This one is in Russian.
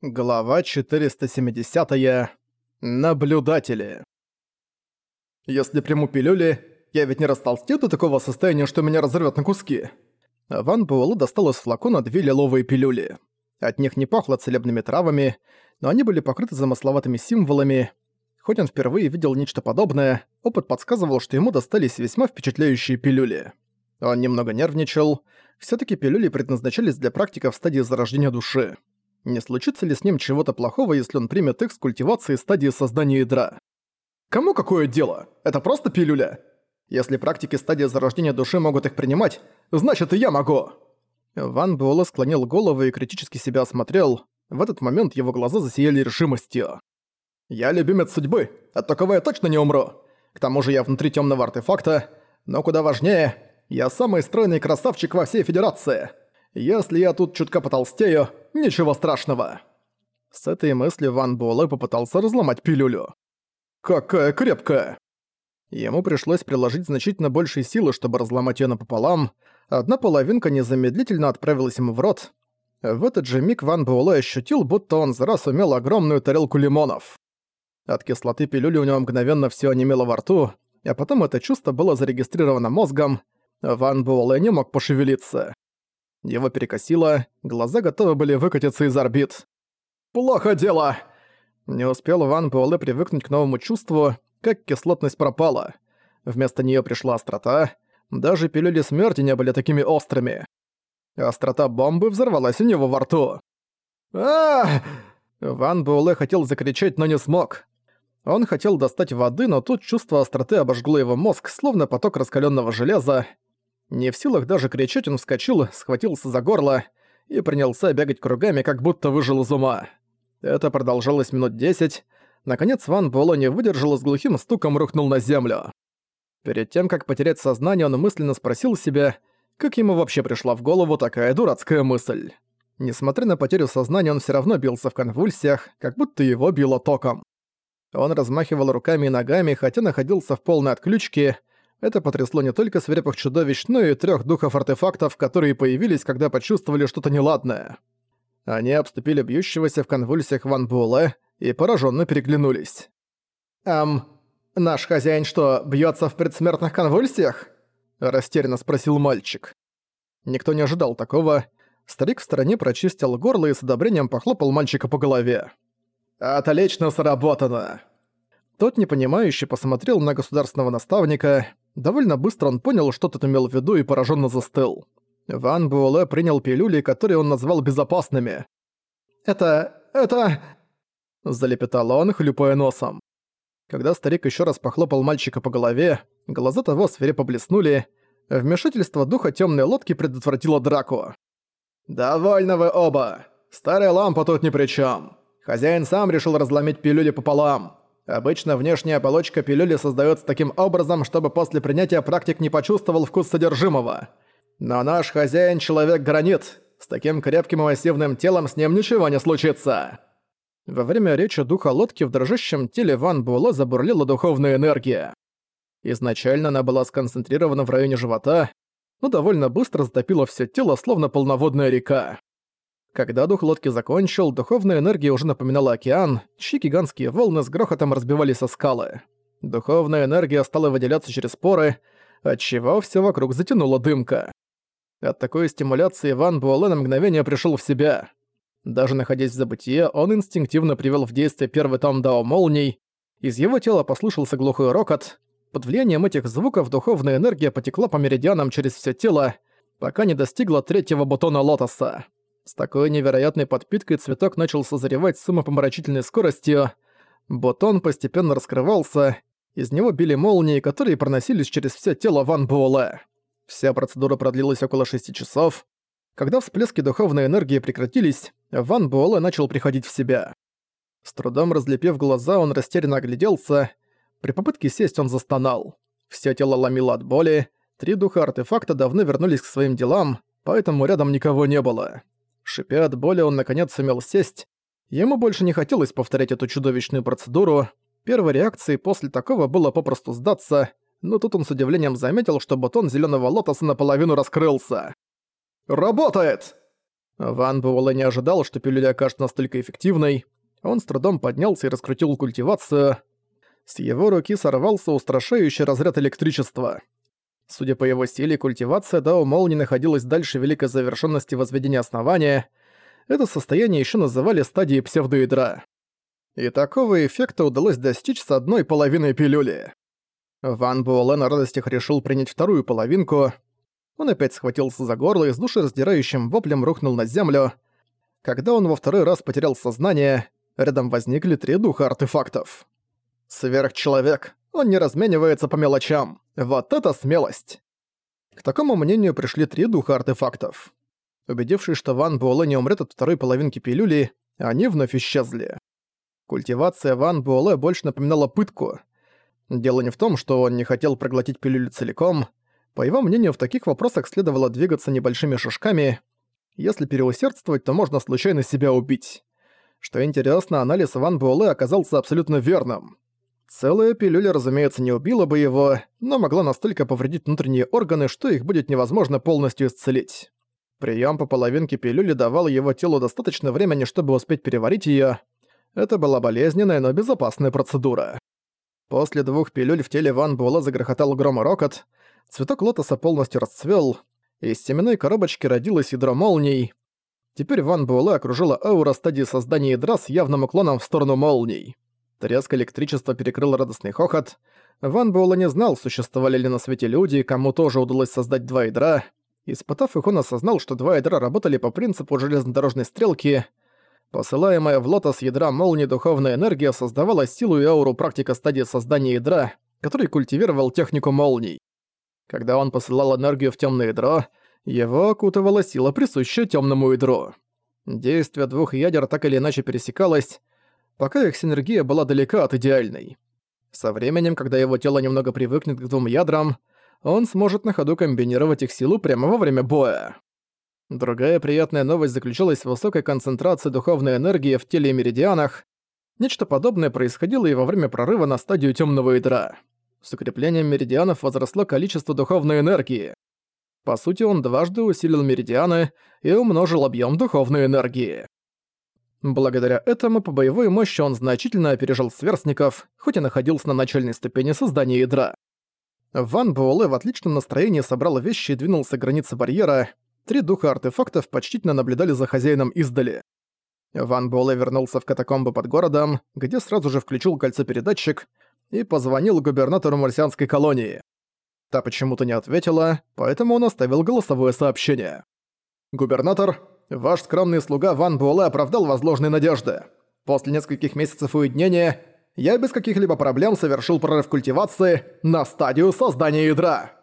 Глава 470. -я. Наблюдатели. Если приму пилюли, я ведь не растолстею до такого состояния, что меня разорвет на куски. Ван Буэлэ достал из флакона две лиловые пилюли. От них не пахло целебными травами, но они были покрыты замысловатыми символами. Хоть он впервые видел нечто подобное, опыт подсказывал, что ему достались весьма впечатляющие пилюли. Он немного нервничал. все таки пилюли предназначались для практиков стадии зарождения души. Не случится ли с ним чего-то плохого, если он примет их с культивации стадии создания ядра? Кому какое дело? Это просто пилюля. Если практики стадии зарождения души могут их принимать, значит и я могу. Ван Буэлэ склонил голову и критически себя осмотрел. В этот момент его глаза засияли решимостью. «Я любимец судьбы, от такого я точно не умру. К тому же я внутри темного артефакта, но куда важнее, я самый стройный красавчик во всей Федерации. Если я тут чутка потолстею, ничего страшного». С этой мыслью Ван Буэлэ попытался разломать пилюлю. «Какая крепкая!» Ему пришлось приложить значительно большей силы, чтобы разломать её напополам. Одна половинка незамедлительно отправилась ему в рот. В этот же миг Ван Буэлэ ощутил, будто он за раз умел огромную тарелку лимонов. От кислоты пилюли у него мгновенно всё онемело во рту, а потом это чувство было зарегистрировано мозгом. Ван Буэлэ не мог пошевелиться. Его перекосило, глаза готовы были выкатиться из орбит. «Плохо дело!» Не успел Ван Буэлэ привыкнуть к новому чувству, как кислотность пропала. Вместо неё пришла острота. Даже пилюли смерти не были такими острыми. Острота бомбы взорвалась у него во рту. а Ван Буэлэ хотел закричать, но не смог. Он хотел достать воды, но тут чувство остроты обожгло его мозг, словно поток раскалённого железа. Не в силах даже кричать, он вскочил, схватился за горло и принялся бегать кругами, как будто выжил из ума. Это продолжалось минут десять. Наконец Ван Буэлло не выдержал и с глухим стуком рухнул на землю. Перед тем, как потерять сознание, он мысленно спросил себя, как ему вообще пришла в голову такая дурацкая мысль. Несмотря на потерю сознания, он все равно бился в конвульсиях, как будто его било током. Он размахивал руками и ногами, хотя находился в полной отключке, это потрясло не только свирепых чудовищ, но и трех духов-артефактов, которые появились, когда почувствовали что-то неладное. Они обступили бьющегося в конвульсиях Ван Буэлэ и пораженно переглянулись. «Эм, наш хозяин что, бьется в предсмертных конвульсиях?» – растерянно спросил мальчик. Никто не ожидал такого. Старик в стороне прочистил горло и с одобрением похлопал мальчика по голове. «Отлично сработано!» Тот непонимающе посмотрел на государственного наставника. Довольно быстро он понял, что тот имел в виду и пораженно застыл. Ван Буэлэ принял пилюли, которые он назвал безопасными. «Это... это...» Залепетал он, хлюпая носом. Когда старик еще раз похлопал мальчика по голове, глаза того свирепо блеснули. Вмешательство духа темной лодки предотвратило драку. «Довольно вы оба! Старая лампа тут ни при чем. Хозяин сам решил разломить пилюли пополам. Обычно внешняя оболочка пилюли создается таким образом, чтобы после принятия практик не почувствовал вкус содержимого. Но наш хозяин — человек-гранит. С таким крепким и массивным телом с ним ничего не случится. Во время речи духа лодки в дрожащем теле Ван Буэлэ забурлила духовная энергия. Изначально она была сконцентрирована в районе живота, но довольно быстро затопила все тело, словно полноводная река. Когда дух лодки закончил, духовная энергия уже напоминала океан, чьи гигантские волны с грохотом разбивались о скалы. Духовная энергия стала выделяться через поры, отчего все вокруг затянула дымка. От такой стимуляции Ван Буэлэ на мгновение пришел в себя. Даже находясь в забытие, он инстинктивно привел в действие первый том Дао Молний. Из его тела послышался глухой рокот. Под влиянием этих звуков духовная энергия потекла по меридианам через все тело, пока не достигла третьего бутона лотоса. С такой невероятной подпиткой цветок начал созревать с умопомрачительной скоростью. Бутон постепенно раскрывался, из него били молнии, которые проносились через все тело Ван Буэлэ. Вся процедура продлилась около шести часов. Когда всплески духовной энергии прекратились, Ван Буэлэ начал приходить в себя. С трудом разлепив глаза, он растерянно огляделся. При попытке сесть он застонал. Всё тело ломило от боли, три духа артефакта давно вернулись к своим делам, поэтому рядом никого не было. Шипя от боли, он наконец сумел сесть. Ему больше не хотелось повторять эту чудовищную процедуру. Первой реакцией после такого было попросту сдаться, но тут он с удивлением заметил, что бутон зеленого лотоса наполовину раскрылся. «Работает!» Ван Буэлэ не ожидал, что пилюля окажется настолько эффективной. Он с трудом поднялся и раскрутил культивацию. С его руки сорвался устрашающий разряд электричества. Судя по его силе, культивация Дао Молнии находилась дальше великой завершенности возведения основания. Это состояние еще называли стадией псевдоядра. И такого эффекта удалось достичь с одной половиной пилюли. Ван Буэлэ на радостях решил принять вторую половинку. Он опять схватился за горло и с душераздирающим воплем рухнул на землю. Когда он во второй раз потерял сознание, рядом возникли три духа артефактов. Сверхчеловек. Он не разменивается по мелочам. Вот это смелость! К такому мнению пришли три духа артефактов. Убедившись, что Ван Буэлэ не умрет от второй половинки пилюли, они вновь исчезли. Культивация Ван Буэлэ больше напоминала пытку. Дело не в том, что он не хотел проглотить пилюлю целиком. По его мнению, в таких вопросах следовало двигаться небольшими шажками. Если переусердствовать, то можно случайно себя убить. Что интересно, анализ Ван Буэлэ оказался абсолютно верным. Целая пилюля, разумеется, не убила бы его, но могла настолько повредить внутренние органы, что их будет невозможно полностью исцелить. Прием по половинке пилюли давал его телу достаточно времени, чтобы успеть переварить ее. Это была болезненная, но безопасная процедура. После двух пилюль в теле Ван Буэлла загрохотал гром и рокот, цветок лотоса полностью расцвел, из семенной коробочки родилось ядро молний. Теперь Ван Буэлэ окружила аура стадии создания ядра с явным уклоном в сторону молний. Треск электричества перекрыл радостный хохот. Ван Буэлэ не знал, существовали ли на свете люди, кому тоже удалось создать два ядра. Испытав их, он осознал, что два ядра работали по принципу железнодорожной стрелки — Посылаемая в лотос ядра молнии духовная энергия создавала силу и ауру практика стадии создания ядра, который культивировал технику молний. Когда он посылал энергию в темное ядро, его окутывала сила, присущая темному ядру. Действие двух ядер так или иначе пересекалось, пока их синергия была далека от идеальной. Со временем, когда его тело немного привыкнет к двум ядрам, он сможет на ходу комбинировать их силу прямо во время боя. Другая приятная новость заключалась в высокой концентрации духовной энергии в теле и меридианах. Нечто подобное происходило и во время прорыва на стадию темного ядра. С укреплением меридианов возросло количество духовной энергии. По сути, он дважды усилил меридианы и умножил объем духовной энергии. Благодаря этому по боевой мощи он значительно опережал сверстников, хоть и находился на начальной ступени создания ядра. Ван Буэлэ в отличном настроении собрал вещи и двинулся к границе барьера, Три духа артефактов почтительно наблюдали за хозяином издали. Ван Буэлэ вернулся в катакомбы под городом, где сразу же включил кольцо-передатчик и позвонил губернатору марсианской колонии. Та почему-то не ответила, поэтому он оставил голосовое сообщение. «Губернатор, ваш скромный слуга Ван Буэлэ оправдал возложенные надежды. После нескольких месяцев уединения я без каких-либо проблем совершил прорыв культивации на стадию создания ядра».